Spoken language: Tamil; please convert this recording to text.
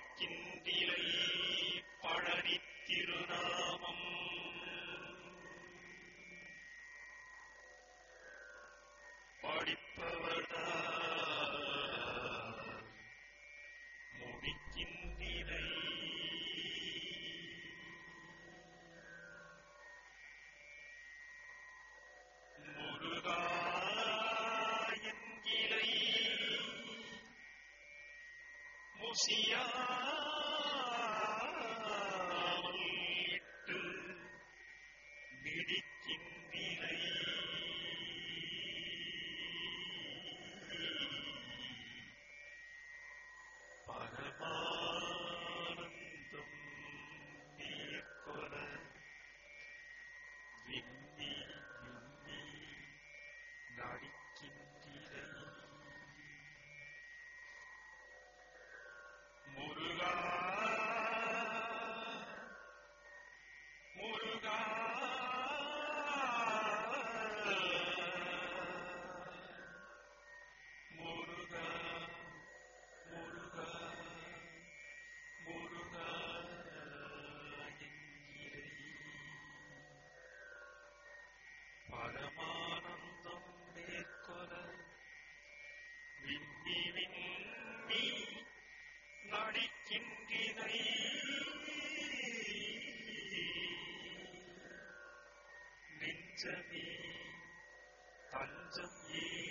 படிக்கின்றிலை பழனி திருநாமம். படிப்பவர்தான் முசியாமல் இட்டு நடிக்கின்றினை நெஞ்சமே தஞ்சம் ஏ